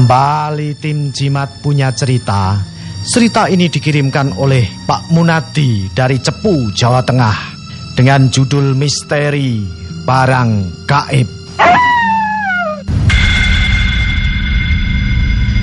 Kembali tim Jimat punya cerita. Cerita ini dikirimkan oleh Pak Munadi dari Cepu, Jawa Tengah dengan judul Misteri Barang Gaib.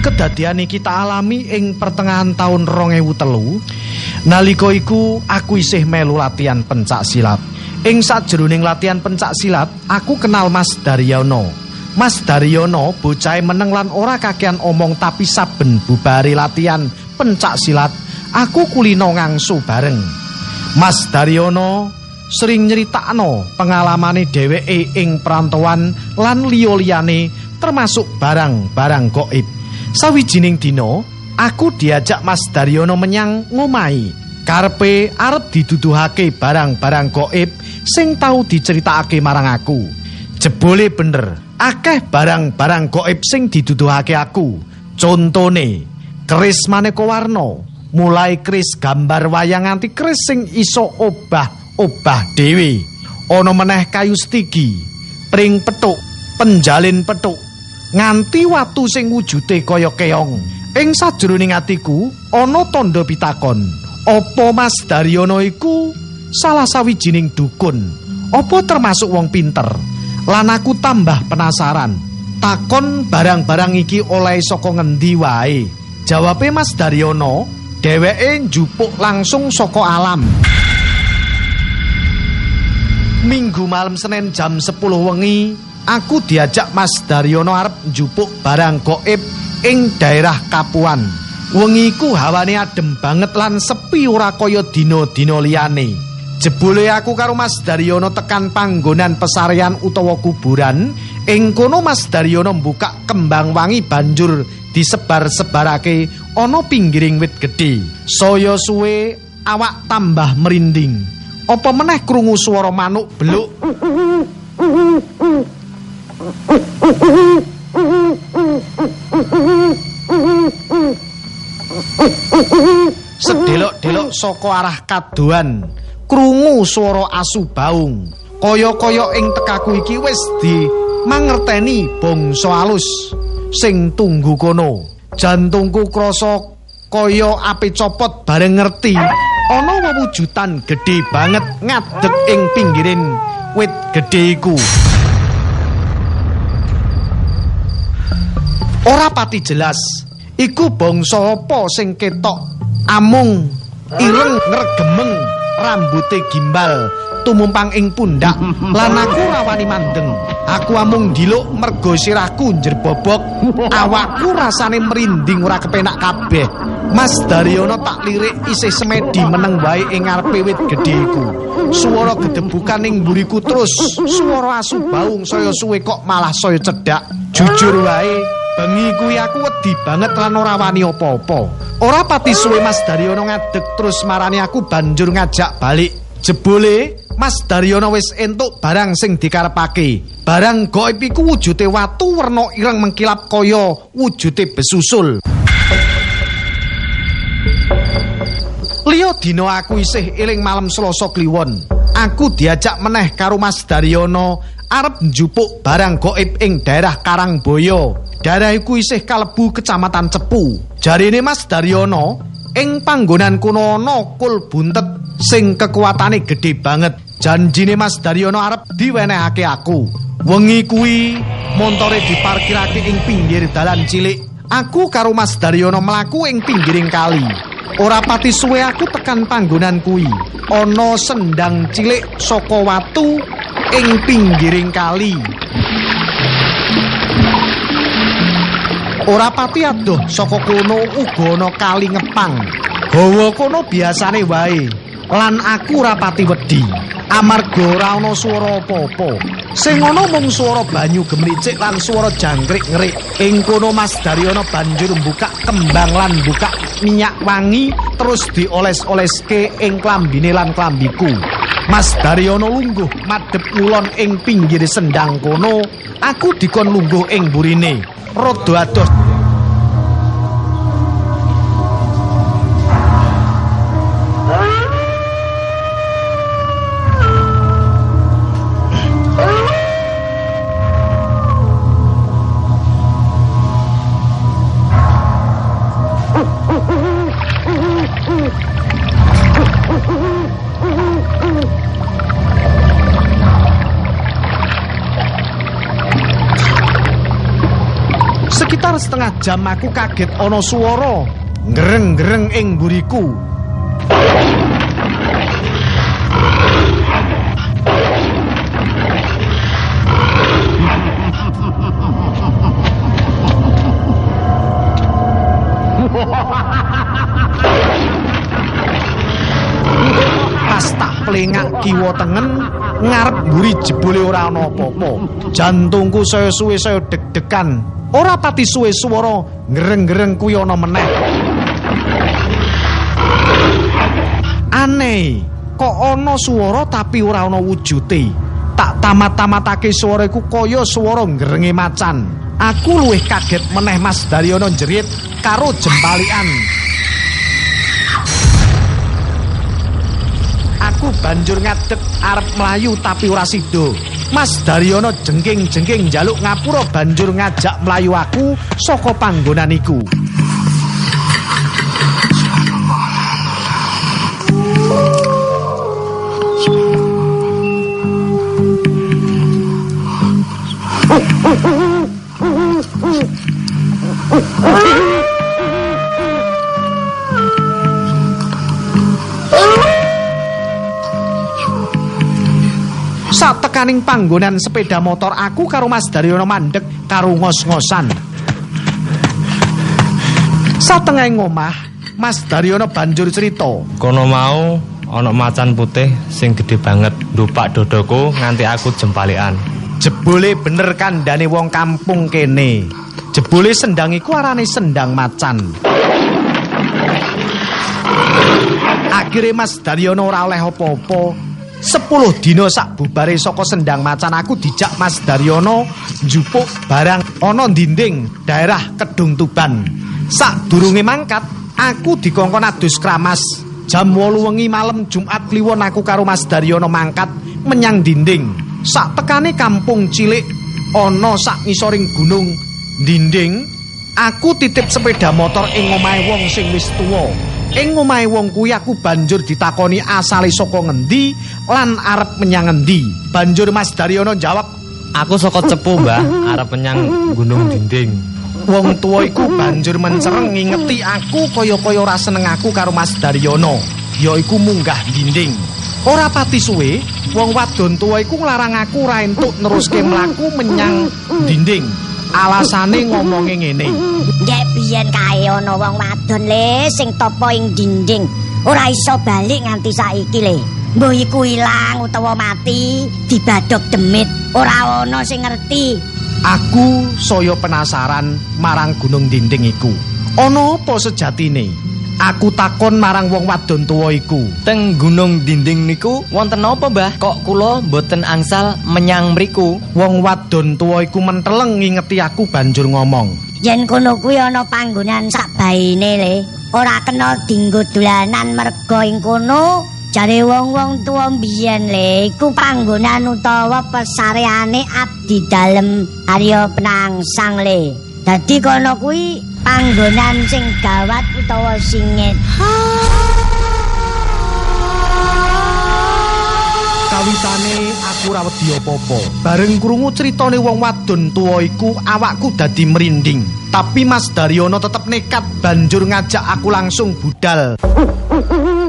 Kedadian iki kita alami ing pertengahan tahun 2003. Nalika iku aku isih melu latihan pencak silat. Ing sajroning latihan pencak silat, aku kenal Mas Daryono. Mas Daryono bocah meneng lan ora kakean omong tapi saben bubari latihan pencak silat aku kulino ngangsu bareng. Mas Daryono sering nyeritakno pengalamane dheweke ing perantauan lan liya-liyane termasuk barang-barang goib. Sawijining dina aku diajak Mas Daryono menyang ngomai. Karpe arep diduduhake barang-barang goib sing tau diceritakake marang aku. Jebole bener akeh barang-barang goib sing diduduhake aku. Contone, keris maneka warna, mulai keris gambar wayang nganti keris sing iso obah-obah dhewe. Ana meneh kayu stigi, pring petuk, penjalin petuk, nganti watu sing wujute kaya keong. Ing sajroning atiku ana tandha pitakon. Apa Mas Daryono iku salah sawijining dukun? Apa termasuk wong pinter? Lan aku tambah penasaran. Takon barang-barang iki oleh saka ngendi wae? Jawabe Mas Daryono dheweke njupuk langsung saka alam. Minggu malam Senin jam 10 wengi aku diajak Mas Daryono arep njupuk barang goib ing daerah Kapuan. Wengi ku hawane adem banget lan sepi ora kaya dina-dina liyane Jebule aku karo Mas Daryono tekan panggonan pesarian utawa kuburan, ing kono Mas Daryono mbuka kembang wangi banjur disebar-sebarake ana pinggiring wit gedhe. Saya suwe awak tambah merinding. Apa meneh krungu swara manuk beluk? Sedelok-delok saka arah kaduan. Krungu swara asu baung. Kaya-kaya ing tekaku iki wis di mangerteni bangsa alus sing tunggu kono. Jantungku krasa kaya api copot bareng ngerti. Ana wewujudan gedhe banget ngadeg ing pinggirin wit gedhe iku. Ora pati jelas iku bangsa apa sing ketok amung ireng ngregemeng rambute gimbal tumumpang ing pundak. Lan aku rawani mandeng. Aku amung diluk mergo sirahku njerbobok awakku rasane merinding ora kepenak kabeh. Mas Daryono tak lirik isih semedi meneng wae ing ngarepe wit gedhe iku. Swara gedebukan ing mburiku terus. Swara asu baung saya suwe kok malah saya cedhak. Jujur wae Bengi kuwi aku wedi banget lan ora wani apa-apa. Ora pati suwe Mas Daryono ngadeg terus marani aku banjur ngajak balik. Jebule Mas Daryono wis entuk barang sing dikarepake. Barang gaib iku wujude watu werna ireng mengkilap kaya wujude besusul. Liyo dino aku isih eling malam Selasa kliwon. Aku diajak meneh karo Mas Daryono arep njupuk barang gaib ing daerah Karangboyo. Daerah iku isih kalebu kecamatan Cepu. Jarine Mas Daryono, ing panggonan kuno ana kul buntet sing kekuatane gedhe banget. Janjine Mas Daryono arep diwenehake aku. Wengi kuwi montore diparkirake ing pinggir dalan cilik. Aku karo Mas Daryono mlaku ing pinggiring kali. Ora pati suwe aku tekan panggonan kuwi. Ana sendang cilik saka watu ing pinggiring kali. Ora pati adoh saka kono uga ana kali ngepang. Hawa kono biasane wae. Lan aku ora pati wedi. Amarga ora ana swara apa-apa. Sing ana mung swara banyu gemricik lan swara jangkrik ngerik. Ing kono Mas Daryono banjur buka kembang lan buka minyak wangi terus dioles-oleske ing klambine lan klambiku. Mas Daryono lungguh madhep ngulon ing pinggir sendang kono. Aku dikon lungguh ing burine. rada adoh setengah jam aku kaget ana swara ngreng-ngreng ing mburiku. Pas tak plengak kiwa tengen ngarep mburi jebule ora ana apa-apa. Jantungku saya suwe saya deg-degan. Ora pati suwe swara ngreng-ngreng kuwi ana meneh. Aneh, kok ana swara tapi ora ana wujute. Tak tamat-tamatake swara iku kaya swara ngrenge macan. Aku luwih kaget meneh Mas Daryono jerit karo jempalian. Aku banjur ngadeg arep mlayu tapi ora sida. Mas Daryono jengking-jengking njaluk ngapura banjur ngajak mlayu aku saka panggonan iku. Satekaning panggonan sepeda motor aku karo Mas Daryono mandek karo ngos-ngosan. Satengah ngomah, Mas Daryono banjur cerita. Kono mau ana macan putih sing gede banget ndupak dodoku nganti aku jempalikan. Jebule bener kandhane wong kampung kene. Jebule sendang iku arane sendang macan. Akhire Mas Daryono ora oleh apa-apa. Sepuluh dino sak bubare saka sendang macan aku dijak Mas Daryono njupuk barang ana dinding daerah Kedung Tuban. Sak durunge mangkat, aku dikongkon adus kramas. Jam 8 wengi malam Jumat kliwon aku karo Mas Daryono mangkat menyang dinding. Sak tekane kampung cilik ana sak ngisoring gunung dinding, aku titip sepeda motor ing omahe wong sing wis tuwa. Ing omahe wong kuwi aku banjur ditakoni asale saka ngendi lan arep menyang ngendi. Banjur Mas Daryono jawab, Aku saka cepu, Mbah, arep menyang Gunung Dinding. wong tuwa iku banjur mencereng ngingeti aku kaya-kaya ora seneng aku karo Mas Daryono, yaiku munggah dinding. Ora pati suwe, wong wadon tuwa iku nglarang aku ora entuk neruske mlaku menyang dinding. Alasane ngomonge ngene. Nek biyen kae ana wong wadon le sing topo ing dinding, ora iso balik nganti saiki le. Mbah iku ilang utawa mati, dibadhok demit, ora ana sing ngerti. Aku saya penasaran marang gunung dinding iku. Ana apa sejatine? Aku takon marang wong wadon tuwa iku. Teng Gunung Dinding niku wonten apa, Mbah? Kok kula boten angsal menyang mriku? Wong wadon tuwa iku menteleng ngingeti aku banjur ngomong. Yen kono kuwi ana panggonan sakbaine le, ora kena dinggo dolanan merga ing kono. Jare wong-wong tuwa mbiyen le, iku panggonan utawa pesareane abdi dalem Arya Penangsang le. Dadi kono kuwi panggonan sing gawat utawa singit. Kawitane aku ora wedi apa-apa. Bareng krungu critane wong wadon tuwa iku, awakku dadi merinding. Tapi Mas Daryono tetep nekat banjur ngajak aku langsung budal.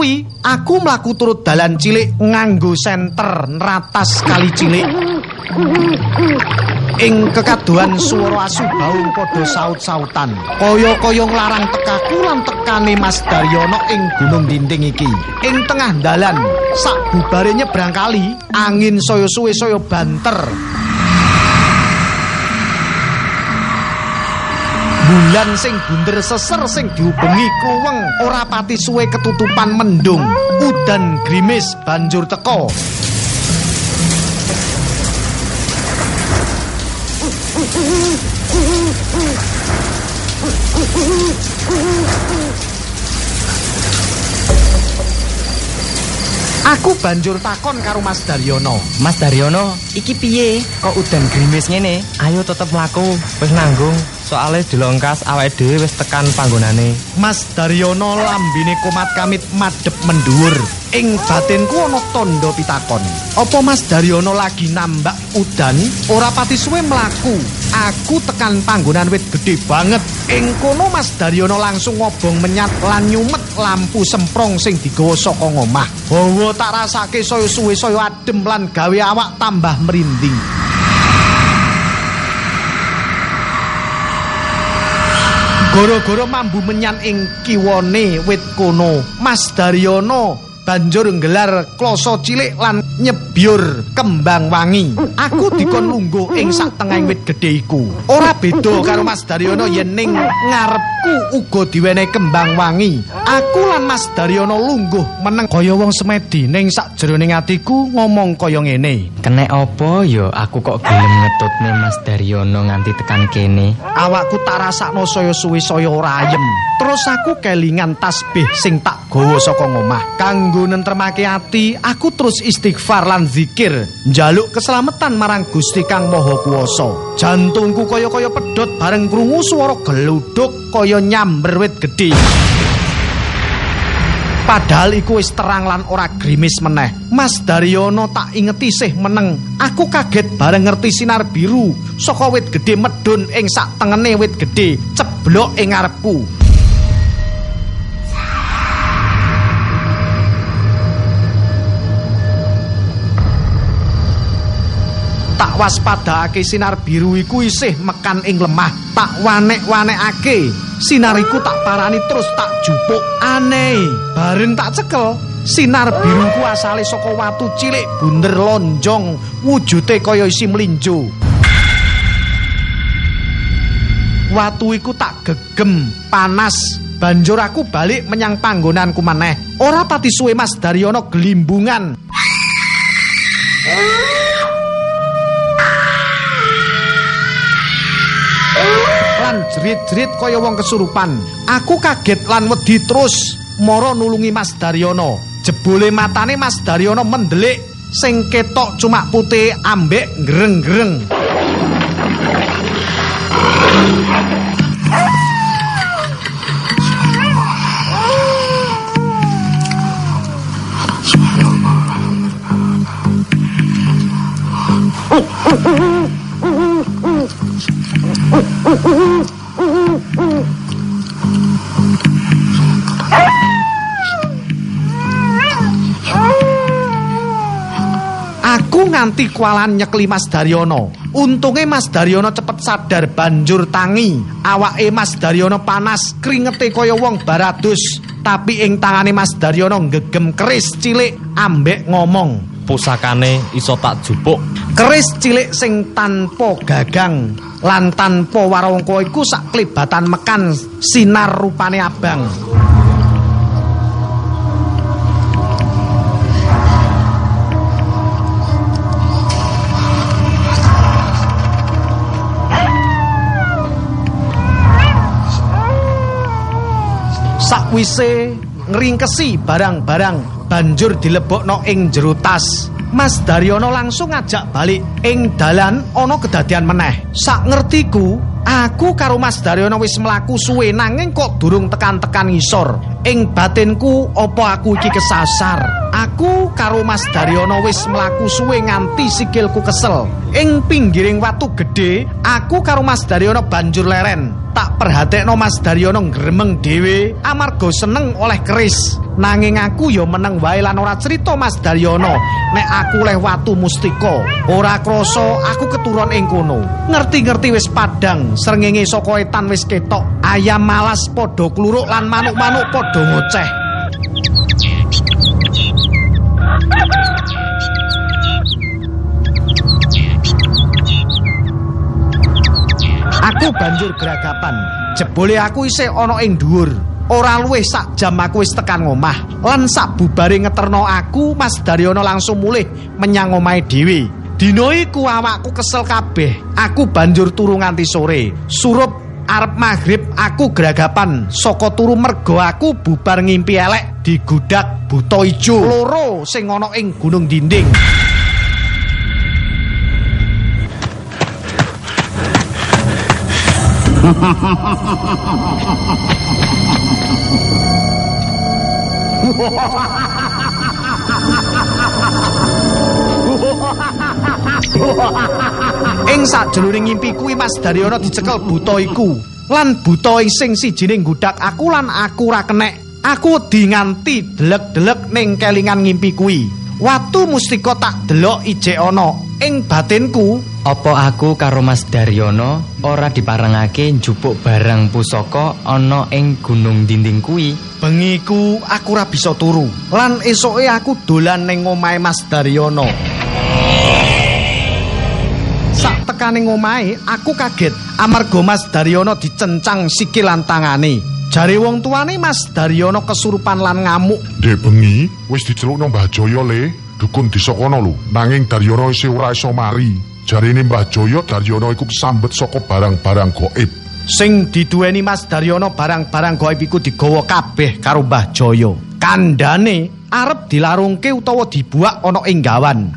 kuwi, aku mlaku turut dalan cilik nganggo senter neratas kali cilik. Ing kekaduan swara asu baung padha saut-sautan. Kaya-kaya nglarang tekaku lan tekane Mas Daryono ing gunung dinding iki. Ing tengah dalan, sak bubare nyebrang kali, angin saya suwe saya banter. Bulan sing bunder seser sing diubengi kluweng ora pati suwe ketutupan mendung. Udan grimis banjur teka. Aku banjur takon karo Mas Daryono. Mas Daryono, iki piye? Kok udan grimis ngene? Ayo tetep mlaku, wis nanggung. Soale dilongkas awake dhewe wis tekan panggonane. Mas Daryono lambene komat kamit madhep mendhuwur. Ing batinku ana tandha pitakon. Apa Mas Daryono lagi nambak udan? Ora pati suwe mlaku. Aku tekan panggonan wit gedhe banget. Ing kono Mas Daryono langsung ngobong menyat lan nyumet lampu semprong sing digawa saka ngomah. Hawa tak rasake saya suwe saya adem lan gawe awak tambah merinding. Goro-goro mambu menyan ing kiwone wit kono. Mas Daryono banjur nggelar kloso cilik lan nyebyur kembang wangi. Aku dikon lungguh ing sak tengahing wit gedhe iku. Ora beda karo Mas Daryono yen ning ngarepku uga diwenehi kembang wangi. Aku lan Mas Daryono lungguh meneng kaya wong semedi ning sak jroning atiku ngomong kaya ngene. Kenek apa ya aku kok gelem ngetutne Mas Daryono nganti tekan kene? Awakku tak rasakno saya suwi saya ora ayem. Terus aku kelingan tasbih sing tak gawa saka ngomah. Kanggo nentremake ati, aku terus istighfar lan zikir, njaluk keselamatan marang Gusti Kang Maha Kuwasa. Jantungku kaya-kaya pedhot bareng krungu swara geluduk kaya nyamber wit gedhe. Padahal iku wis terang lan ora grimis meneh. Mas Daryono tak ingeti sih meneng. Aku kaget bareng ngerti sinar biru saka wit gedhe medhun ing sak tengene wit gedhe ceblok ing ngarepku. Tak waspadakake sinar biru iku isih mekan ing lemah. Tak wanek-wanekake. Sinar iku tak parani terus tak jupuk. Aneh, bareng tak cekel. Sinar biru ku asale saka watu cilik bunder lonjong, wujude kaya isi mlinjo. Watu iku tak gegem, panas. Banjur aku balik menyang panggonanku maneh. Ora pati suwe Mas Daryono gelimbungan. lan jerit-jerit kaya wong kesurupan. Aku kaget lan wedi terus mara nulungi Mas Daryono. Jebule matane Mas Daryono mendelik sing ketok cuma putih ambek greng-greng. Aku nganti kualan nyekli Mas Daryono. Untunge Mas Daryono cepet sadar banjur tangi. Awake Mas Daryono panas, kringete kaya wong baradus. Tapi ing tangane Mas Daryono gegem keris cilik ambek ngomong. Pusakane iso tak jupuk. Keris cilik sing tanpa gagang lan tanpa warangka iku sak klebatan mekan sinar rupane abang. Sakwise ngringkesi barang-barang banjur dilebokno ing jero tas. Mas Daryono langsung ngajak balik ing dalan ana kedadian meneh. Sak ngertiku, aku karo Mas Daryono wis mlaku suwe nanging kok durung tekan-tekan ngisor. Ing batinku apa aku iki kesasar? Aku karo Mas Daryono wis mlaku suwe nganti sikilku kesel. Ing pinggiring watu gedhe, aku karo Mas Daryono banjur leren. Tak perhatekno Mas Daryono gremeng dhewe amarga seneng oleh keris. Nanging aku ya meneng wae lan ora cerita Mas Daryono nek aku leh watu mustika. Ora krasa aku keturun ing kono. Ngerti-ngerti wis padang, srengenge saka etan wis ketok. Ayam malas padha kluruk lan manuk-manuk padha ngoceh. Aku banjur geragapan. Jebule aku isih ana ing dhuwur. Ora luwih sak jam aku wis tekan ngomah. Lan sak bubare ngeterno aku, Mas Daryono langsung mulih menyang omahe dhewe. Dina iku awakku kesel kabeh. Aku banjur turu nganti sore. Surup arep maghrib aku geragapan saka turu mergo aku bubar ngimpi elek di gudak buta ijo loro sing ana ing gunung dinding. Ing sajroning ngimpi kuwi Mas Daryono dicekel buta iku. Lan buta ing sing sijining gudak aku lan aku ora kenek. Aku wedi nganti delek-delek ning kelingan ngimpi kuwi. Watu mustika tak delok ijek ana ing batinku. Apa aku karo Mas Daryono ora diparengake njupuk barang pusaka ana ing gunung dinding kuwi? Bengiku aku ora bisa turu. Lan esoke aku dolan ning omahe Mas Daryono. Sak tekane omahe aku kaget amarga Mas Daryono dicencang sikil lan tangane. Jare wong tuane Mas Daryono kesurupan lan ngamuk. Dek bengi wis dicelukno Mbah Jaya le, dukun desa kono lho. Nanging Daryono isih ora iso mari. Jarine Mbah Jaya Daryono iku sambet saka barang-barang gaib. Sing diduweni Mas Daryono barang-barang gaib iku digawa kabeh karo Mbah Jaya. Kandhane arep dilarungke utawa dibuak ana ing gawan.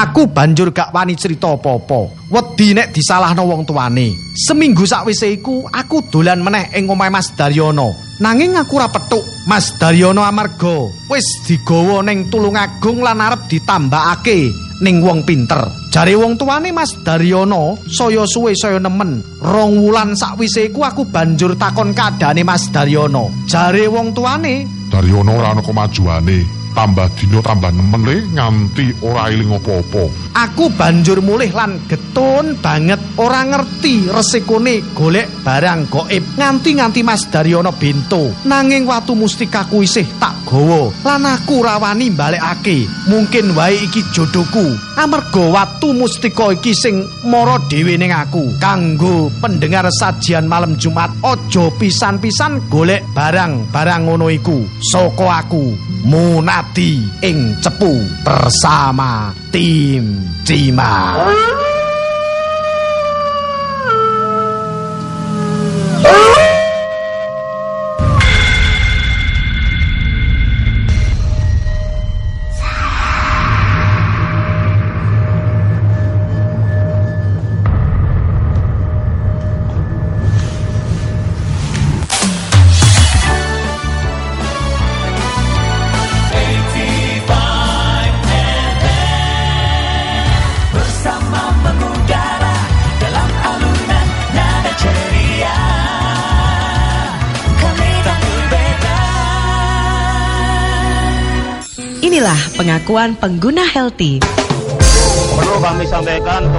Aku banjur gak wani cerita apa-apa. Wedi nek disalahno wong tuane. Seminggu sakwise iku aku dolan meneh ing omahe Mas Daryono. Nanging aku ora petuk. Mas Daryono amarga wis digawa ning Tulungagung lan arep ditambahake ning wong pinter. Jare wong tuane Mas Daryono saya suwe saya nemen. Rong wulan sakwise iku aku banjur takon kadane Mas Daryono. Jare wong tuane Daryono ora ana kemajuane. Tambah dina tambah nemen le nganti ora eling apa-apa. Aku banjur mulih lan getun banget ora ngerti resikone golek barang goib. Nganti-nganti Mas Daryono bento nanging watu mustikaku isih tak gawa lan aku rawani balekake mungkin wae iki jodohku. Amarga watu mustika iki sing mara dhewe ning aku. Kanggo pendengar sajian malam Jumat aja pisan-pisan golek barang-barang ngono iku. Saka aku Munati ing cepu bersama tim Cima. Pengakuan pengguna Healthy. Perlu kami sampaikan